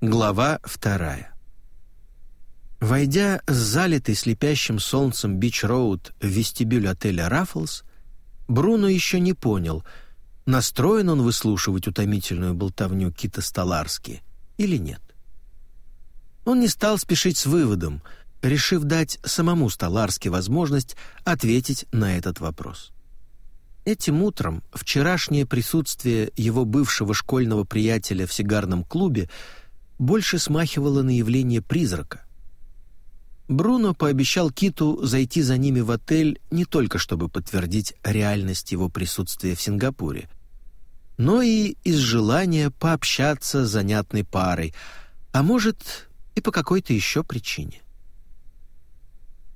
Глава вторая. Войдя с залитой слепящим солнцем Бич-Роуд в вестибюль отеля «Раффлс», Бруно еще не понял, настроен он выслушивать утомительную болтовню Кита Столарски или нет. Он не стал спешить с выводом, решив дать самому Столарски возможность ответить на этот вопрос. Этим утром вчерашнее присутствие его бывшего школьного приятеля в сигарном клубе больше смахивало на явление призрака. Бруно пообещал Киту зайти за ними в отель не только чтобы подтвердить реальность его присутствия в Сингапуре, но и из желания пообщаться с занятной парой, а может и по какой-то еще причине.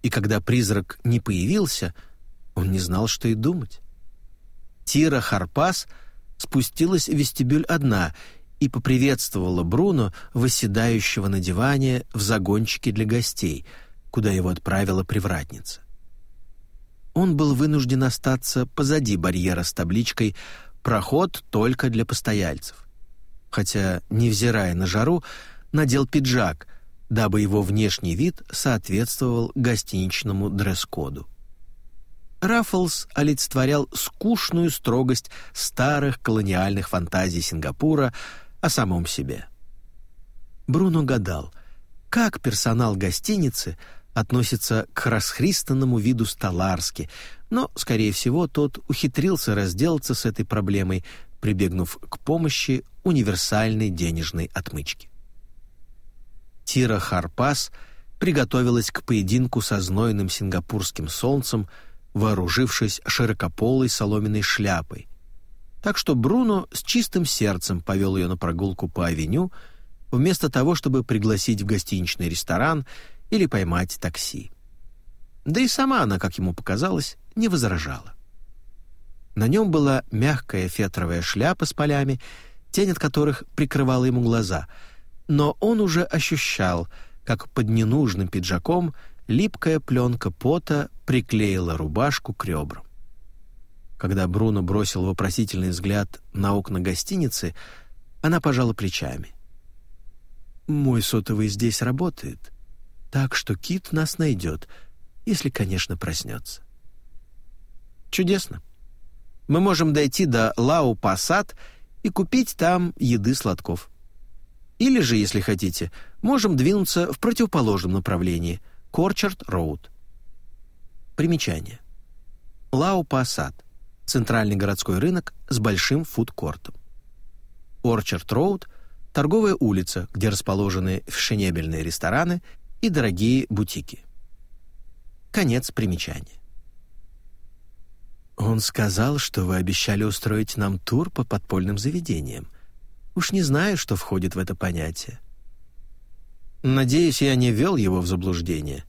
И когда призрак не появился, он не знал, что и думать. Тира Харпас спустилась в вестибюль одна и поприветствовала Бруно, восседающего на диване в загончике для гостей, куда его отправила привратница. Он был вынужден остаться позади барьера с табличкой «Проход только для постояльцев», хотя, невзирая на жару, надел пиджак, дабы его внешний вид соответствовал гостиничному дресс-коду. Раффлс олицетворял скучную строгость старых колониальных фантазий Сингапура о самом себе. Бруно гадал, как персонал гостиницы относится к расхристанному виду Столарски, но, скорее всего, тот ухитрился разделаться с этой проблемой, прибегнув к помощи универсальной денежной отмычки. Тира Харпас приготовилась к поединку со знойным сингапурским солнцем, вооружившись широкополой соломенной шляпой. Так что Бруно с чистым сердцем повел ее на прогулку по авеню, вместо того, чтобы пригласить в гостиничный ресторан или поймать такси. Да и сама она, как ему показалось, не возражала. На нем была мягкая фетровая шляпа с полями, тень от которых прикрывала ему глаза, но он уже ощущал, как под ненужным пиджаком липкая пленка пота приклеила рубашку к ребрам. Когда Бруно бросил вопросительный взгляд на окна гостиницы, она пожала плечами. «Мой сотовый здесь работает, так что Кит нас найдет, если, конечно, проснется». «Чудесно. Мы можем дойти до Лау-Пассат и купить там еды сладков. Или же, если хотите, можем двинуться в противоположном направлении — Корчард-Роуд. Примечание. Лау-Пассат. Центральный городской рынок с большим фудкортом. Орчард-Роуд – торговая улица, где расположены фешенебельные рестораны и дорогие бутики. Конец примечания. «Он сказал, что вы обещали устроить нам тур по подпольным заведениям. Уж не знаю, что входит в это понятие. Надеюсь, я не ввел его в заблуждение.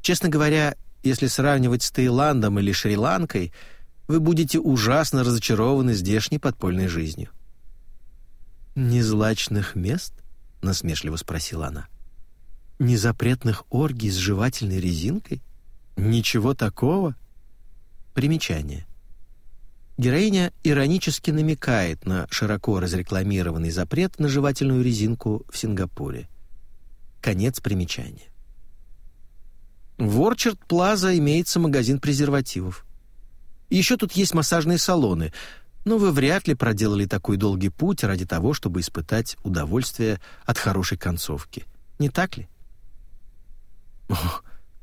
Честно говоря, если сравнивать с Таиландом или Шри-Ланкой, вы будете ужасно разочарованы здешней подпольной жизнью. «Незлачных мест?» — насмешливо спросила она. «Незапретных оргий с жевательной резинкой? Ничего такого?» Примечание. Героиня иронически намекает на широко разрекламированный запрет на жевательную резинку в Сингапуре. Конец примечания. В Орчард Плаза имеется магазин презервативов. Еще тут есть массажные салоны, но вы вряд ли проделали такой долгий путь ради того, чтобы испытать удовольствие от хорошей концовки. Не так ли? О,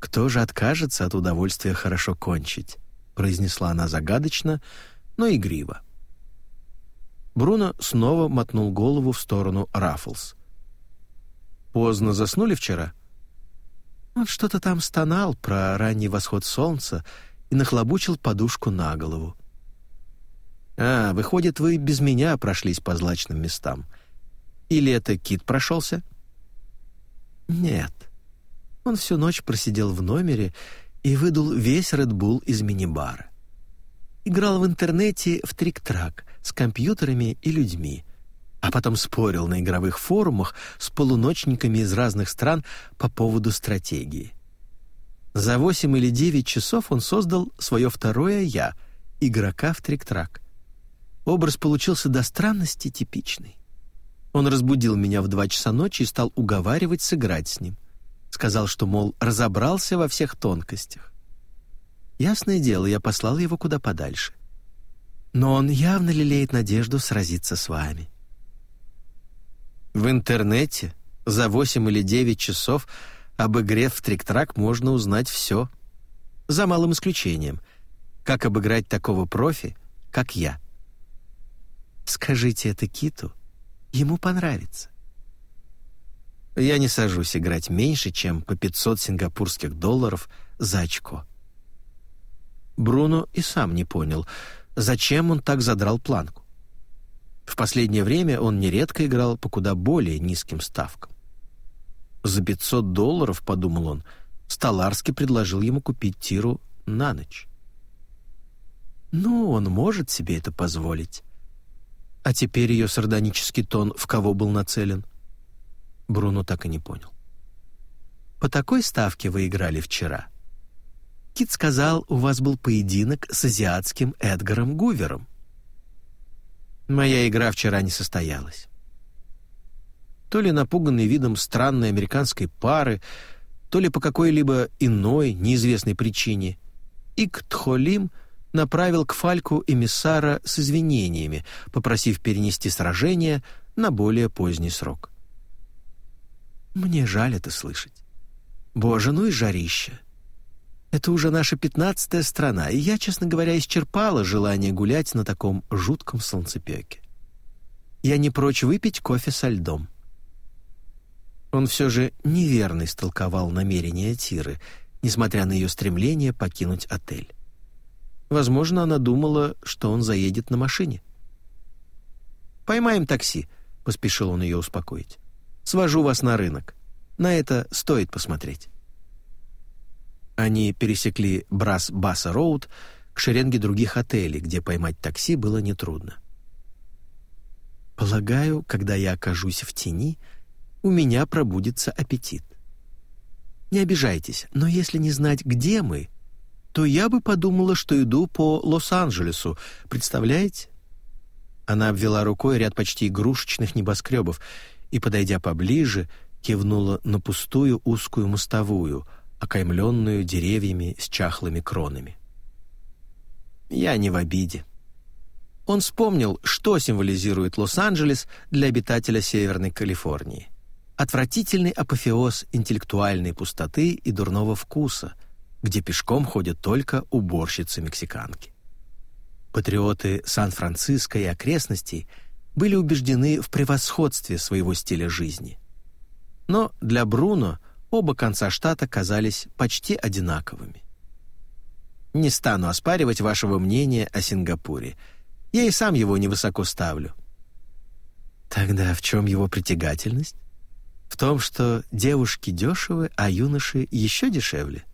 кто же откажется от удовольствия хорошо кончить? произнесла она загадочно, но игриво. Бруно снова мотнул голову в сторону Раффлс. Поздно заснули вчера?» Он что-то там стонал про ранний восход солнца и нахлобучил подушку на голову. «А, выходит, вы без меня прошлись по злачным местам. Или это Кит прошелся?» «Нет. Он всю ночь просидел в номере и выдул весь Редбул из мини-бара. Играл в интернете в трик-трак с компьютерами и людьми, а потом спорил на игровых форумах с полуночниками из разных стран по поводу стратегии. За восемь или девять часов он создал свое второе «я» — игрока в трик-трак. Образ получился до странности типичный. Он разбудил меня в два часа ночи и стал уговаривать сыграть с ним. Сказал, что, мол, разобрался во всех тонкостях. Ясное дело, я послал его куда подальше. Но он явно лелеет надежду сразиться с вами. В интернете за восемь или девять часов об игре в трик-трак можно узнать все. За малым исключением. Как обыграть такого профи, как я. Скажите это Киту, ему понравится. Я не сажусь играть меньше, чем по 500 сингапурских долларов за очко. Бруно и сам не понял, зачем он так задрал планку. В последнее время он нередко играл по куда более низким ставкам. За 500 долларов, подумал он, Столарский предложил ему купить тиру на ночь. Ну, он может себе это позволить. А теперь ее сардонический тон в кого был нацелен? Бруно так и не понял. «По такой ставке вы играли вчера?» Кит сказал, у вас был поединок с азиатским Эдгаром Гувером. Моя игра вчера не состоялась. То ли напуганный видом странной американской пары, то ли по какой-либо иной, неизвестной причине, Иктхолим — направил к Фальку эмиссара с извинениями, попросив перенести сражение на более поздний срок. «Мне жаль это слышать. Боже, ну и жарище. Это уже наша пятнадцатая страна, и я, честно говоря, исчерпала желание гулять на таком жутком солнцепеке. Я не прочь выпить кофе со льдом». Он все же неверно истолковал намерения Тиры, несмотря на ее стремление покинуть отель. Возможно, она думала, что он заедет на машине. «Поймаем такси», — поспешил он ее успокоить. «Свожу вас на рынок. На это стоит посмотреть». Они пересекли Брас-Баса-Роуд к шеренге других отелей, где поймать такси было нетрудно. «Полагаю, когда я окажусь в тени, у меня пробудится аппетит. Не обижайтесь, но если не знать, где мы, то я бы подумала, что иду по Лос-Анджелесу. Представляете?» Она обвела рукой ряд почти игрушечных небоскребов и, подойдя поближе, кивнула на пустую узкую мостовую, окаймленную деревьями с чахлыми кронами. «Я не в обиде». Он вспомнил, что символизирует Лос-Анджелес для обитателя Северной Калифорнии. Отвратительный апофеоз интеллектуальной пустоты и дурного вкуса — где пешком ходят только уборщицы-мексиканки. Патриоты Сан-Франциско и окрестностей были убеждены в превосходстве своего стиля жизни. Но для Бруно оба конца штата казались почти одинаковыми. «Не стану оспаривать вашего мнения о Сингапуре. Я и сам его невысоко ставлю». «Тогда в чем его притягательность?» «В том, что девушки дешевы, а юноши еще дешевле?»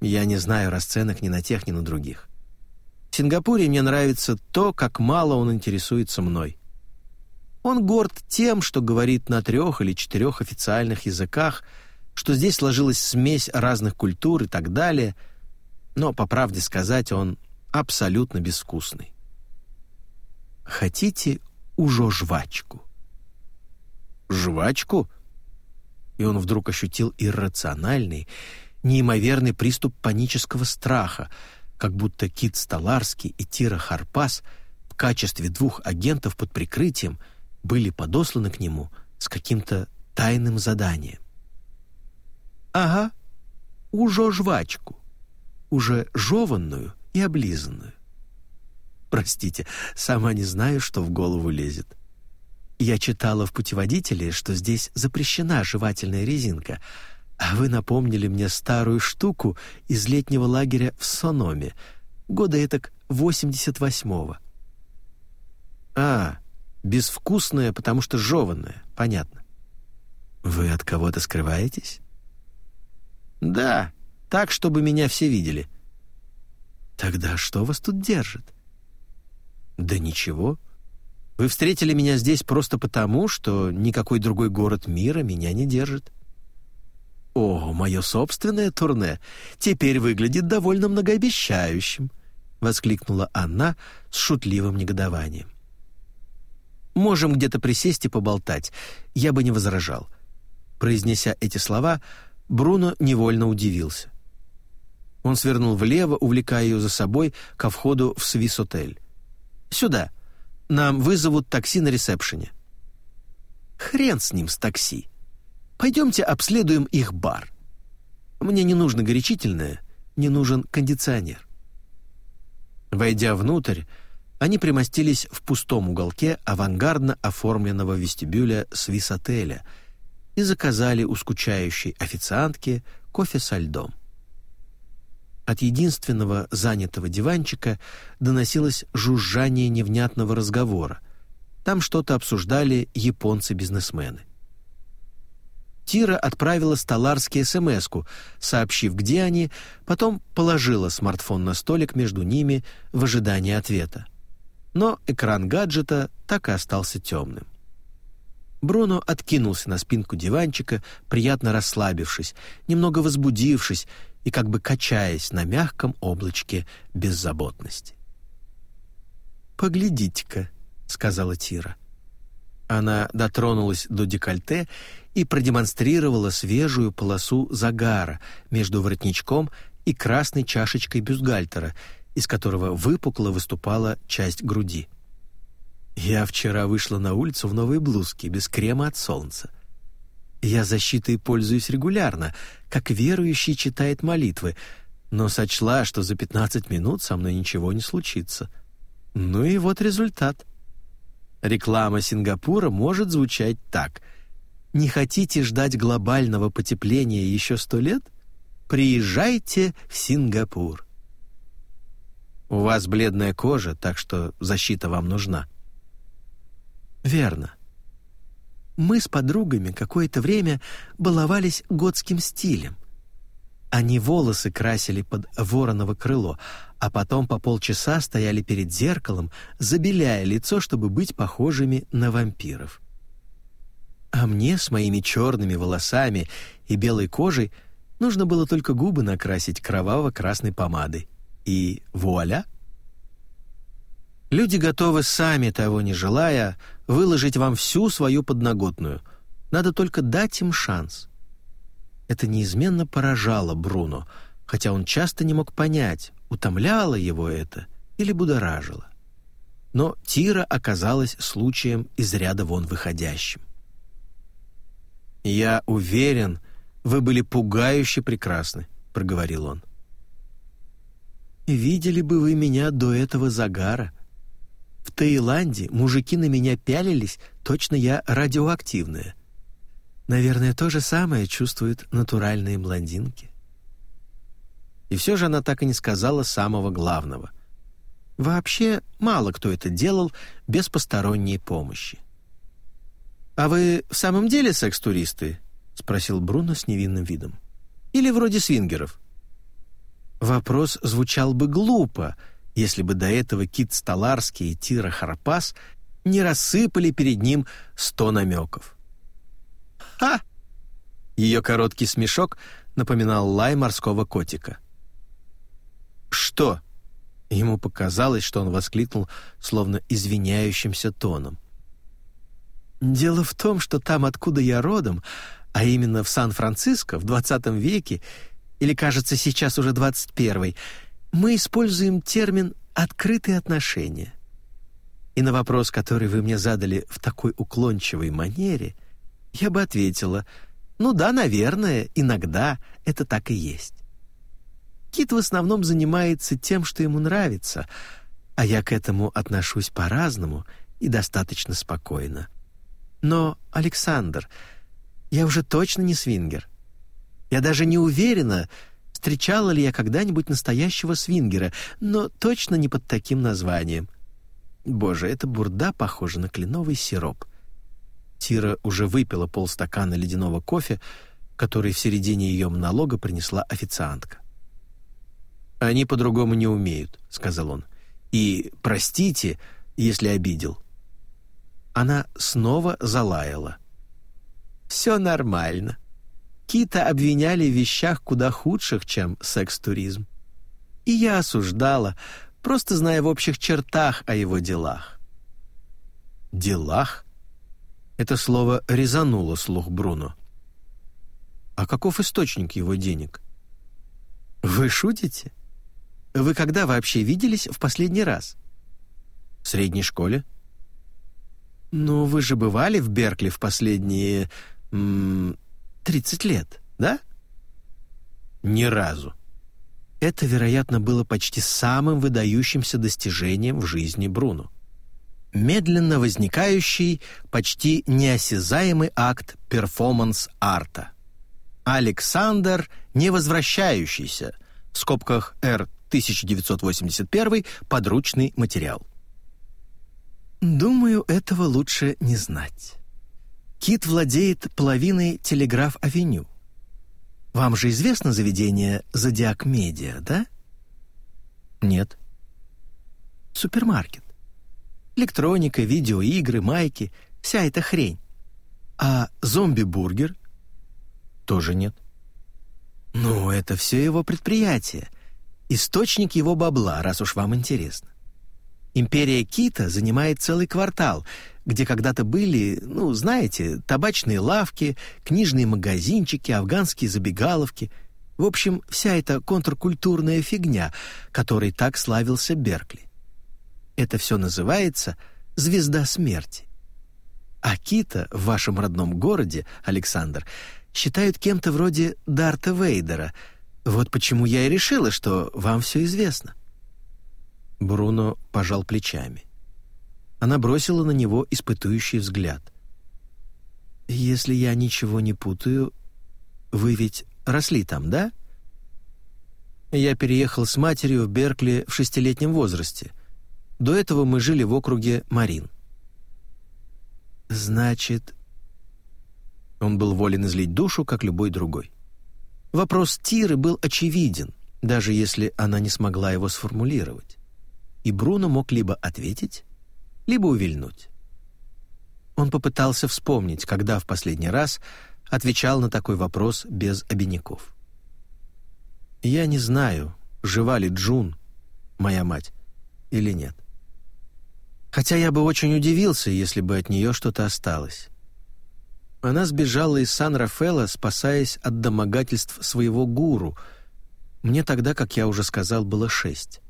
Я не знаю расценок ни на тех, ни на других. В Сингапуре мне нравится то, как мало он интересуется мной. Он горд тем, что говорит на трех или четырех официальных языках, что здесь сложилась смесь разных культур и так далее, но, по правде сказать, он абсолютно безвкусный. Хотите уже жвачку? Жвачку? И он вдруг ощутил иррациональный, неимоверный приступ панического страха, как будто Кит Столарский и Тира Харпас в качестве двух агентов под прикрытием были подосланы к нему с каким-то тайным заданием. «Ага, уже жвачку, уже жеванную и облизанную. Простите, сама не знаю, что в голову лезет. Я читала в путеводителе, что здесь запрещена жевательная резинка — а вы напомнили мне старую штуку из летнего лагеря в Сономе, года этак 88-го. А, безвкусная, потому что жеванная, понятно. Вы от кого-то скрываетесь? Да, так, чтобы меня все видели. Тогда что вас тут держит? Да ничего. Вы встретили меня здесь просто потому, что никакой другой город мира меня не держит. «О, мое собственное турне теперь выглядит довольно многообещающим», — воскликнула она с шутливым негодованием. Можем где-то присесть и поболтать. Я бы не возражал». Произнеся эти слова, Бруно невольно удивился. Он свернул влево, увлекая ее за собой ко входу в Свис-отель. «Сюда. Нам вызовут такси на ресепшене». «Хрен с ним, с такси. Пойдемте обследуем их бар. Мне не нужно горячительное, не нужен кондиционер». Войдя внутрь, они примостились в пустом уголке авангардно оформленного вестибюля свис-отеля и заказали у скучающей официантки кофе со льдом. От единственного занятого диванчика доносилось жужжание невнятного разговора. Там что-то обсуждали японцы-бизнесмены. Тира отправила Столарски смс сообщив, где они, потом положила смартфон на столик между ними в ожидании ответа но экран гаджета так и остался темным. Бруно откинулся на спинку диванчика, приятно расслабившись, немного возбудившись и как бы качаясь на мягком облачке беззаботности. «Поглядите-ка», — сказала Тира. Она дотронулась до декольте и продемонстрировала свежую полосу загара между воротничком и красной чашечкой бюстгальтера — из которого выпукло выступала часть груди. Я вчера вышла на улицу в новой блузке, без крема от солнца. Я защитой пользуюсь регулярно, как верующий читает молитвы, но сочла, что за 15 минут со мной ничего не случится. Ну и вот результат. Реклама Сингапура может звучать так. Не хотите ждать глобального потепления еще сто лет? Приезжайте в Сингапур. У вас бледная кожа, так что защита вам нужна». «Верно. Мы с подругами какое-то время баловались готским стилем. Они волосы красили под вороново крыло, а потом по полчаса стояли перед зеркалом, забеляя лицо, чтобы быть похожими на вампиров. А мне с моими черными волосами и белой кожей нужно было только губы накрасить кроваво-красной помадой и вуаля! Люди готовы сами того не желая выложить вам всю свою подноготную. Надо только дать им шанс. Это неизменно поражало Бруно, хотя он часто не мог понять, утомляло его это или будоражило. Но Тира оказалась случаем из ряда вон выходящим. «Я уверен, вы были пугающе прекрасны», — проговорил он. Видели бы вы меня до этого загара. В Таиланде мужики на меня пялились, точно я радиоактивная. Наверное, то же самое чувствуют натуральные блондинки. И все же она так и не сказала самого главного. Вообще, мало кто это делал без посторонней помощи. «А вы в самом деле секс-туристы?» — спросил Бруно с невинным видом. «Или вроде свингеров?» Вопрос звучал бы глупо, если бы до этого Кит Столарский и Тира Харпас не рассыпали перед ним сто намеков. «Ха!» Ее короткий смешок напоминал лай морского котика. «Что?» Ему показалось, что он воскликнул, словно извиняющимся тоном. «Дело в том, что там, откуда я родом, а именно в Сан-Франциско в 20 веке, или, кажется, сейчас уже 21 мы используем термин «открытые отношения». И на вопрос, который вы мне задали в такой уклончивой манере, я бы ответила, ну да, наверное, иногда это так и есть. Кит в основном занимается тем, что ему нравится, а я к этому отношусь по-разному и достаточно спокойно. Но, Александр, я уже точно не свингер. Я даже не уверена, встречала ли я когда-нибудь настоящего свингера, но точно не под таким названием. Боже, эта бурда похожа на кленовый сироп. Тира уже выпила полстакана ледяного кофе, который в середине ее монолога принесла официантка. «Они по-другому не умеют», — сказал он. «И простите, если обидел». Она снова залаяла. «Все нормально. Кита обвиняли в вещах куда худших, чем секс-туризм. И я осуждала, просто зная в общих чертах о его делах. «Делах?» Это слово резануло слух Бруно. «А каков источник его денег?» «Вы шутите? Вы когда вообще виделись в последний раз?» «В средней школе». «Ну, вы же бывали в Беркли в последние... 30 лет, да?» «Ни разу». Это, вероятно, было почти самым выдающимся достижением в жизни Бруно. Медленно возникающий, почти неосязаемый акт перформанс-арта. Александр Невозвращающийся, в скобках Р 1981, подручный материал. Думаю, этого лучше не знать. Кит владеет половиной Телеграф-авеню. Вам же известно заведение «Зодиак Медиа», да? Нет. Супермаркет. Электроника, видеоигры, майки, вся эта хрень. А зомби-бургер? Тоже нет. Ну, это все его предприятие. Источник его бабла, раз уж вам интересно. Империя Кита занимает целый квартал, где когда-то были, ну, знаете, табачные лавки, книжные магазинчики, афганские забегаловки. В общем, вся эта контркультурная фигня, которой так славился Беркли. Это все называется «звезда смерти». А Кита в вашем родном городе, Александр, считают кем-то вроде Дарта Вейдера. Вот почему я и решила, что вам все известно. Бруно пожал плечами. Она бросила на него испытующий взгляд. «Если я ничего не путаю, вы ведь росли там, да?» Я переехал с матерью в Беркли в шестилетнем возрасте. До этого мы жили в округе Марин. «Значит...» Он был волен излить душу, как любой другой. Вопрос Тиры был очевиден, даже если она не смогла его сформулировать. И Бруно мог либо ответить, либо увильнуть. Он попытался вспомнить, когда в последний раз отвечал на такой вопрос без обиняков. «Я не знаю, жива ли Джун, моя мать, или нет. Хотя я бы очень удивился, если бы от нее что-то осталось. Она сбежала из Сан-Рафаэла, спасаясь от домогательств своего гуру. Мне тогда, как я уже сказал, было шесть.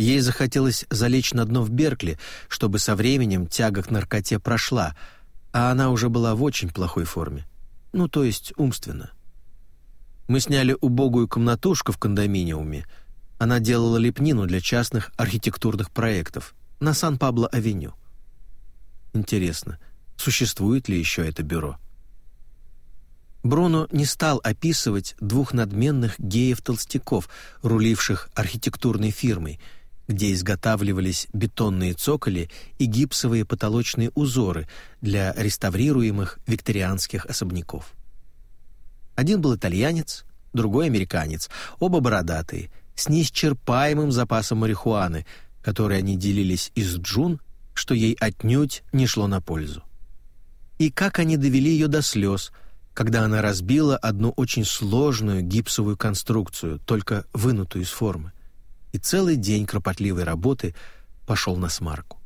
Ей захотелось залечь на дно в Беркли, чтобы со временем тяга к наркоте прошла, а она уже была в очень плохой форме. Ну, то есть умственно. Мы сняли убогую комнатушку в кондоминиуме. Она делала лепнину для частных архитектурных проектов на Сан-Пабло-авеню. Интересно, существует ли еще это бюро? Бруно не стал описывать двух надменных геев-толстяков, руливших архитектурной фирмой — где изготавливались бетонные цоколи и гипсовые потолочные узоры для реставрируемых викторианских особняков. Один был итальянец, другой американец, оба бородатые, с неисчерпаемым запасом марихуаны, который они делились из джун, что ей отнюдь не шло на пользу. И как они довели ее до слез, когда она разбила одну очень сложную гипсовую конструкцию, только вынутую из формы и целый день кропотливой работы пошел на смарку.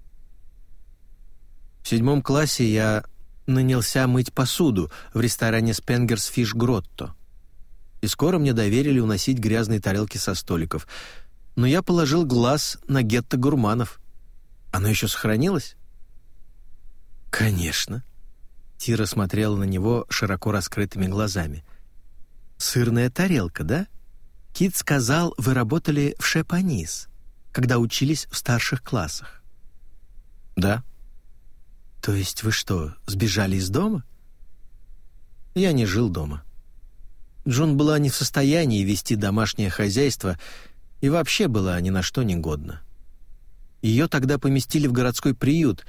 В седьмом классе я нанялся мыть посуду в ресторане «Спенгерс Фиш Гротто». И скоро мне доверили уносить грязные тарелки со столиков. Но я положил глаз на гетто гурманов. Оно еще сохранилось? «Конечно». Тира смотрела на него широко раскрытыми глазами. «Сырная тарелка, да?» Кит сказал, вы работали в Шепанис, когда учились в старших классах. Да. То есть вы что, сбежали из дома? Я не жил дома. Джун была не в состоянии вести домашнее хозяйство и вообще была ни на что не годна. Ее тогда поместили в городской приют,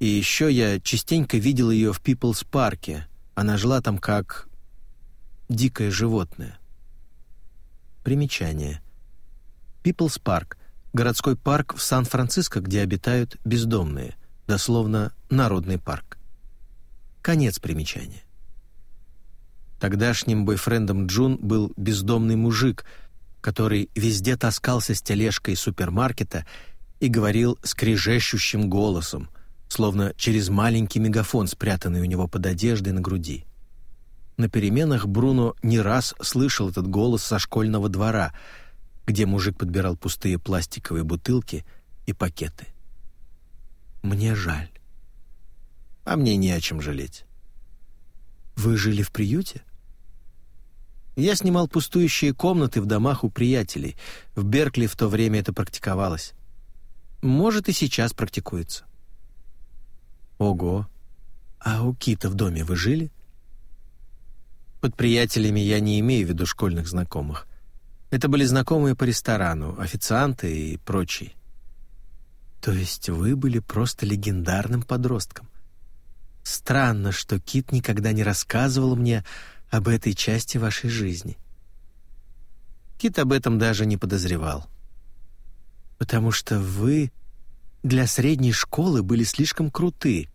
и еще я частенько видел ее в Пиплс-парке. Она жила там как дикое животное. Примечание. People's Park – городской парк в Сан-Франциско, где обитают бездомные, дословно «народный парк». Конец примечания. Тогдашним бойфрендом Джун был бездомный мужик, который везде таскался с тележкой супермаркета и говорил скрежещущим голосом, словно через маленький мегафон, спрятанный у него под одеждой на груди. На переменах Бруно не раз слышал этот голос со школьного двора, где мужик подбирал пустые пластиковые бутылки и пакеты. «Мне жаль». «А мне не о чем жалеть». «Вы жили в приюте?» Я снимал пустующие комнаты в домах у приятелей. В Беркли в то время это практиковалось. Может, и сейчас практикуется. Ого. А у Кита в доме вы жили? Под приятелями я не имею в виду школьных знакомых. Это были знакомые по ресторану, официанты и прочие. То есть вы были просто легендарным подростком. Странно, что Кит никогда не рассказывал мне об этой части вашей жизни. Кит об этом даже не подозревал. Потому что вы для средней школы были слишком круты.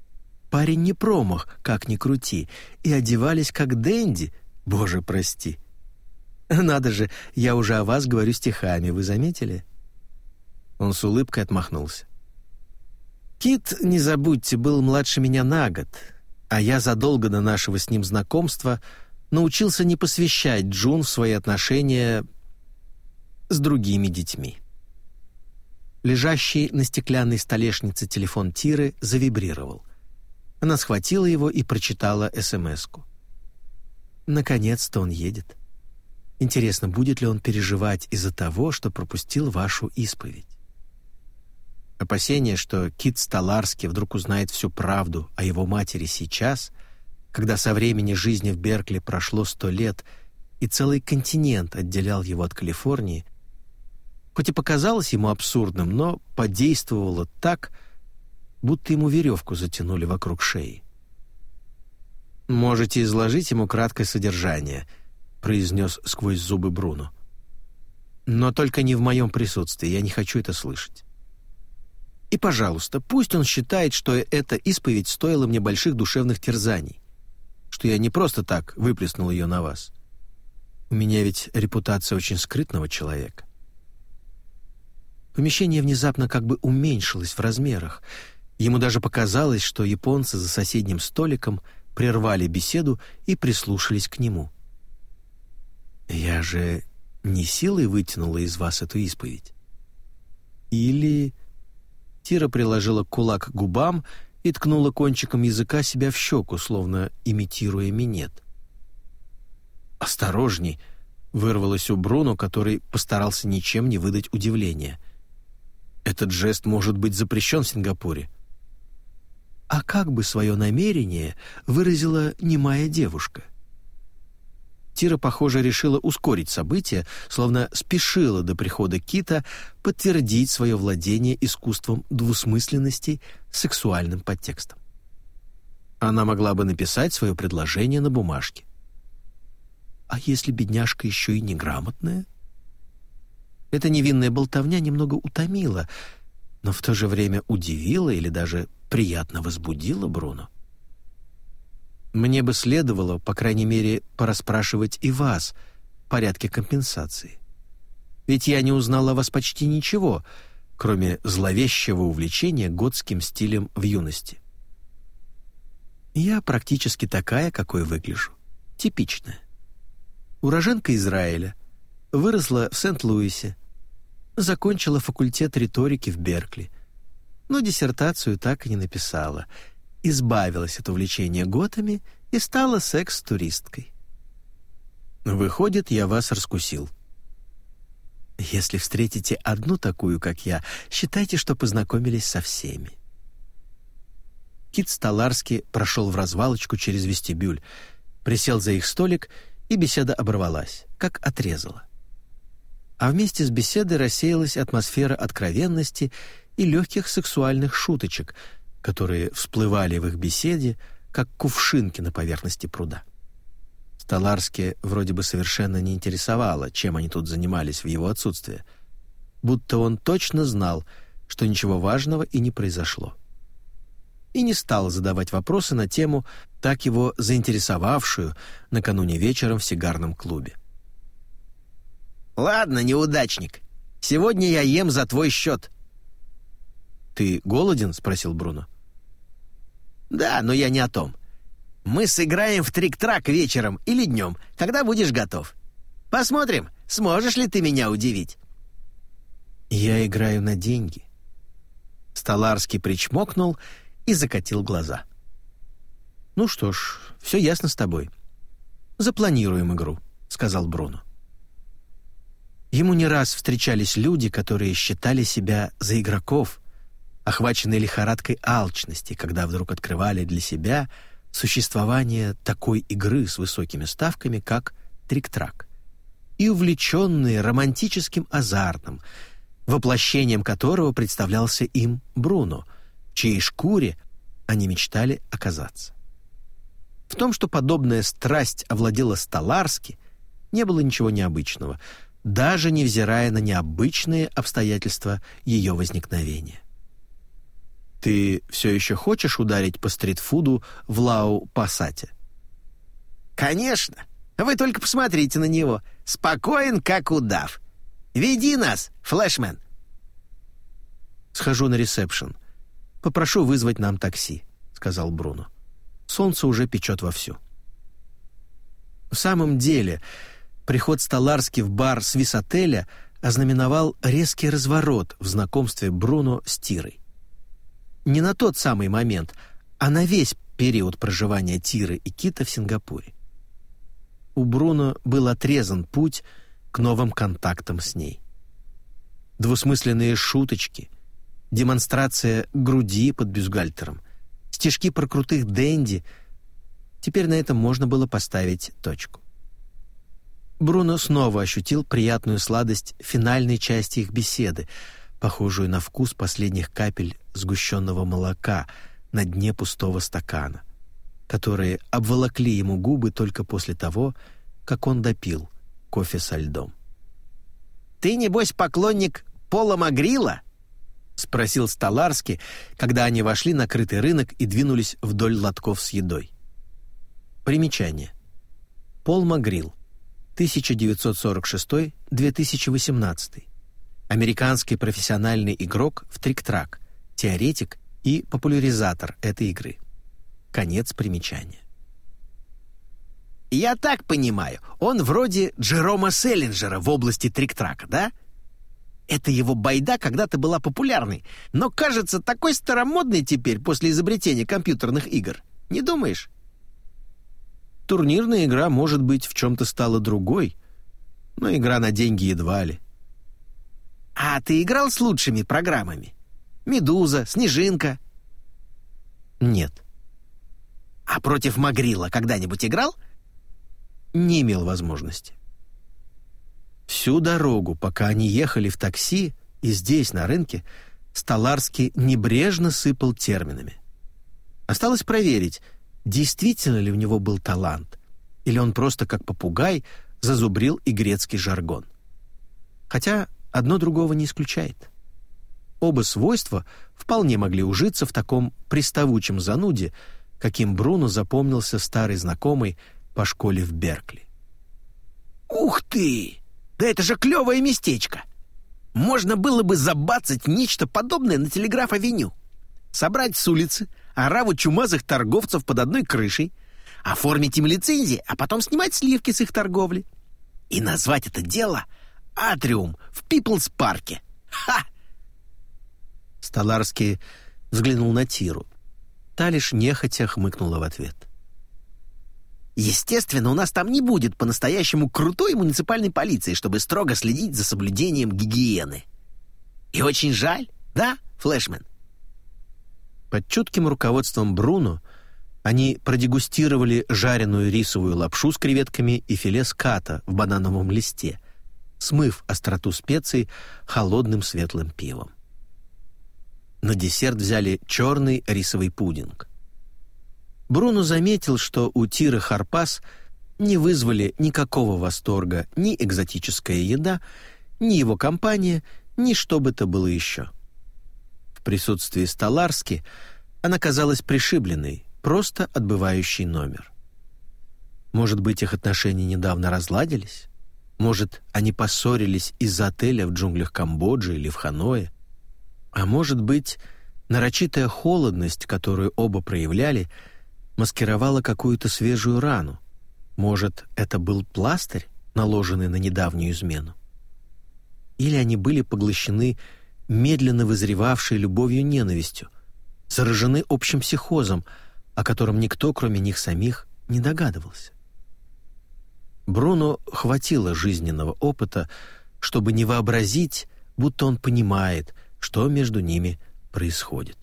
Парень не промах, как ни крути, и одевались как денди, боже, прости. Надо же, я уже о вас говорю стихами, вы заметили? Он с улыбкой отмахнулся. Кит, не забудьте, был младше меня на год, а я задолго до нашего с ним знакомства — научился не посвящать Джун в свои отношения с другими детьми. Лежащий на стеклянной столешнице телефон Тиры завибрировал. Она схватила его и прочитала СМС-ку. «Наконец-то он едет. Интересно, будет ли он переживать из-за того, что пропустил вашу исповедь?» Опасение, что Кит Столарский вдруг узнает всю правду о его матери сейчас — когда со времени жизни в Беркли прошло сто лет и целый континент отделял его от Калифорнии, хоть и показалось ему абсурдным, но подействовало так, будто ему веревку затянули вокруг шеи. «Можете изложить ему краткое содержание», — произнес сквозь зубы Бруно. «Но только не в моем присутствии, я не хочу это слышать. И, пожалуйста, пусть он считает, что эта исповедь стоила мне больших душевных терзаний что я не просто так выплеснул ее на вас. У меня ведь репутация очень скрытного человека. Помещение внезапно как бы уменьшилось в размерах. Ему даже показалось, что японцы за соседним столиком прервали беседу и прислушались к нему. «Я же не силой вытянула из вас эту исповедь?» Или... Тира приложила кулак к губам и ткнула кончиком языка себя в щеку, словно имитируя минет. «Осторожней!» — вырвалось у Бруно, который постарался ничем не выдать удивления. «Этот жест может быть запрещен в Сингапуре». «А как бы свое намерение выразила немая девушка?» — Тира, похоже, решила ускорить события, словно спешила до прихода Кита подтвердить свое владение искусством двусмысленности сексуальным подтекстом. Она могла бы написать свое предложение на бумажке. А если бедняжка еще и неграмотная? Эта невинная болтовня немного утомила, но в то же время удивила или даже приятно возбудила Бруно. Мне бы следовало, по крайней мере, пораспрашивать и вас в порядке компенсации. Ведь я не узнал о вас почти ничего, кроме зловещего увлечения готским стилем в юности. Я практически такая, какой выгляжу. Типичная. Уроженка Израиля, выросла в Сент-Луисе, закончила факультет риторики в Беркли, но диссертацию так и не написала — избавилась от увлечения готами и стала секс-туристкой. Выходит, я вас раскусил. Если встретите одну такую, как я, считайте, что познакомились со всеми. Кит Столарский прошел в развалочку через вестибюль, присел за их столик, и беседа оборвалась, как отрезала. А вместе с беседой рассеялась атмосфера откровенности и легких сексуальных шуточек — которые всплывали в их беседе, как кувшинки на поверхности пруда. Столарски вроде бы совершенно не интересовало, чем они тут занимались в его отсутствие, будто он точно знал, что ничего важного и не произошло. И не стал задавать вопросы на тему, так его заинтересовавшую накануне вечером в сигарном клубе. «Ладно, неудачник, сегодня я ем за твой счет». «Ты голоден?» — спросил Бруно. «Да, но я не о том. Мы сыграем в трик-трак вечером или днем, когда будешь готов. Посмотрим, сможешь ли ты меня удивить». «Я играю на деньги». Столарский причмокнул и закатил глаза. «Ну что ж, все ясно с тобой. Запланируем игру», — сказал Бруно. Ему не раз встречались люди, которые считали себя за игроков, охваченные лихорадкой алчности, когда вдруг открывали для себя существование такой игры с высокими ставками, как трик-трак, и увлеченные романтическим азартом, воплощением которого представлялся им Бруно, в чьей шкуре они мечтали оказаться. В том, что подобная страсть овладела Столарски, не было ничего необычного, даже невзирая на необычные обстоятельства ее возникновения. «Ты все еще хочешь ударить по стритфуду в Лау-Пассате?» «Конечно! Вы только посмотрите на него. Спокоен, как удав. Веди нас, флешмен!» «Схожу на ресепшн. Попрошу вызвать нам такси», — сказал Бруно. Солнце уже печет вовсю. В самом деле, приход Столарски в бар Свис-отеля ознаменовал резкий разворот в знакомстве Бруно с Тирой. Не на тот самый момент, а на весь период проживания Тиры и Кита в Сингапуре. У Бруно был отрезан путь к новым контактам с ней. Двусмысленные шуточки, демонстрация груди под бюстгальтером, стишки про крутых денди. Теперь на этом можно было поставить точку. Бруно снова ощутил приятную сладость финальной части их беседы, похожую на вкус последних капель сгущенного молока на дне пустого стакана, которые обволокли ему губы только после того, как он допил кофе со льдом. «Ты, небось, поклонник Пола Магрила?» — спросил Столарский, когда они вошли на крытый рынок и двинулись вдоль лотков с едой. Примечание. Пол Магрил, 1946-2018. Американский профессиональный игрок в трик-трак, теоретик и популяризатор этой игры. Конец примечания. «Я так понимаю, он вроде Джерома Селлинджера в области трик-трака, да?» Эта его байда когда-то была популярной, но кажется такой старомодной теперь после изобретения компьютерных игр. Не думаешь? Турнирная игра, может быть, в чем-то стала другой, но игра на деньги едва ли. А ты играл с лучшими программами? «Медуза», «Снежинка»? Нет. А против Магрила когда-нибудь играл? Не имел возможности. Всю дорогу, пока они ехали в такси и здесь, на рынке, Столарский небрежно сыпал терминами. Осталось проверить, действительно ли у него был талант, или он просто как попугай зазубрил и грецкий жаргон. Хотя одно другого не исключает. Оба свойства вполне могли ужиться в таком приставучем зануде, каким Бруно запомнился старый знакомый по школе в Беркли. «Ух ты! Да это же клевое местечко! Можно было бы забацать нечто подобное на телеграф-авеню. Собрать с улицы ораву чумазых торговцев под одной крышей, оформить им лицензии, а потом снимать сливки с их торговли. И назвать это дело «Атриум» в Пиплс-парке. Ха! Столарский взглянул на Тиру. Та лишь нехотя хмыкнула в ответ. Естественно, у нас там не будет по-настоящему крутой муниципальной полиции, чтобы строго следить за соблюдением гигиены. И очень жаль, да, Флешмен? Под чутким руководством Бруно они продегустировали жареную рисовую лапшу с креветками и филе ската в банановом листе, смыв остроту специй холодным светлым пивом. На десерт взяли черный рисовый пудинг. Бруно заметил, что у Тиры Харпас не вызвали никакого восторга ни экзотическая еда, ни его компания, ни что бы то было еще. Присутствии Столарски она казалась пришибленной, просто отбывающей номер. Может быть, их отношения недавно разладились? Может, они поссорились из-за отеля в джунглях Камбоджи или в Ханое? А может быть, Нарочитая холодность, которую оба проявляли, маскировала какую-то свежую рану. Может, это был пластырь, наложенный на недавнюю измену? Или они были поглощены медленно вызревавшей любовью-ненавистью, заражены общим психозом, о котором никто, кроме них самих, не догадывался. Бруно хватило жизненного опыта, чтобы не вообразить, будто он понимает, что между ними происходит.